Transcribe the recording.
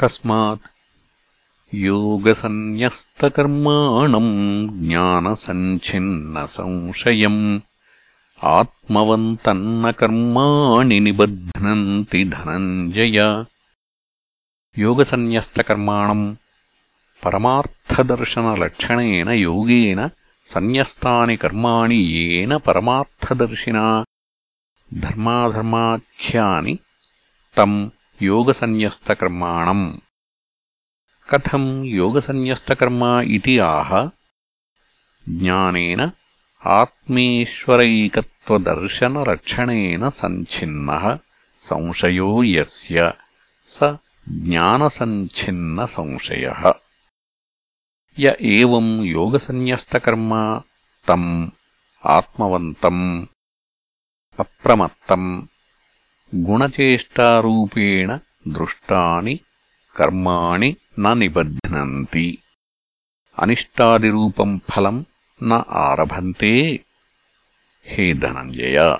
कस्मात् योगसन्न्यस्तकर्माणम् ज्ञानसञ्छिन्नसंशयम् आत्मवन्तन्न कर्माणि निबध्नन्ति धनञ्जय योगसन्न्यस्तकर्माणम् परमार्थदर्शनलक्षणेन योगेन सन्न्यस्तानि कर्माणि येन परमार्थदर्शिना धर्माधर्माख्यानि तम् योगसन्न्यस्तकर्माणम् कथम् योगसन्न्यस्तकर्मा इति आह ज्ञानेन आत्मेश्वरैकत्वदर्शनरक्षणेन सञ्छिन्नः संशयो यस्य स ज्ञानसञ्छिन्नसंशयः य एवम् योगसन्न्यस्तकर्मा तम् आत्मवन्तम् अप्रमत्तम् గుణచేష్టారూపేణ దృష్టాని కర్మాణి నబధ్నంతి. అనిష్టాదిరూపం ఫలం న ఆరభంతే. హే ధనంజయ.